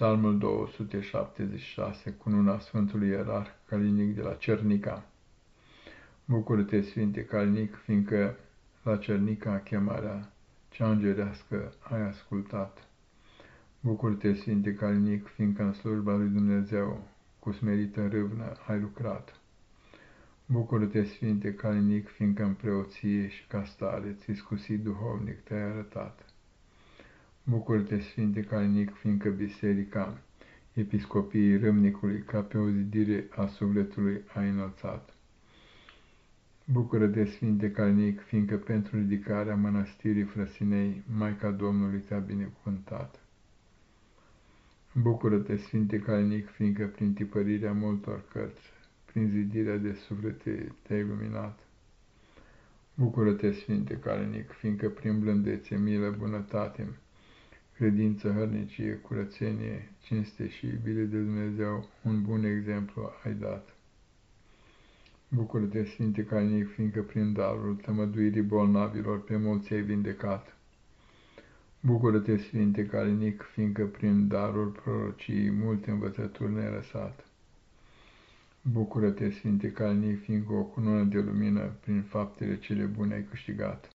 Psalmul 276, cununa Sfântului Ierarh Calinic de la Cernica. Bucură-te, Sfinte Calinic, fiindcă la Cernica chemarea cea îngerească ai ascultat. Bucură-te, Sfinte Calinic, fiindcă în slujba lui Dumnezeu cu smerită râvnă ai lucrat. Bucură-te, Sfinte Calinic, fiindcă în preoție și castare ți scusit duhovnic te-ai arătat. Bucură-te, Sfinte Calinic, fiindcă biserica episcopiei râmnicului ca pe o zidire a sufletului a înălțat. Bucură-te, Sfinte Calinic, fiindcă pentru ridicarea mănăstirii Frăsinei, Maica Domnului te-a binecuvântat. Bucură-te, Sfinte Calinic, fiindcă prin tipărirea multor cărți, prin zidirea de suflete te-ai luminat. Bucură-te, Sfinte Calinic, fiindcă prin blândețe, milă, bunătate, credință, hărnicie, curățenie, cinste și iubire de Dumnezeu, un bun exemplu ai dat. Bucură-te, Sfinte Calinic, fiindcă prin darul tămăduirii bolnavilor pe mulți ai vindecat. Bucură-te, Sfinte Calinic, fiindcă prin darul prorociei multe învățături ne-ai lăsat. Bucură-te, Sfinte Calinic, fiindcă o cunună de lumină prin faptele cele bune ai câștigat.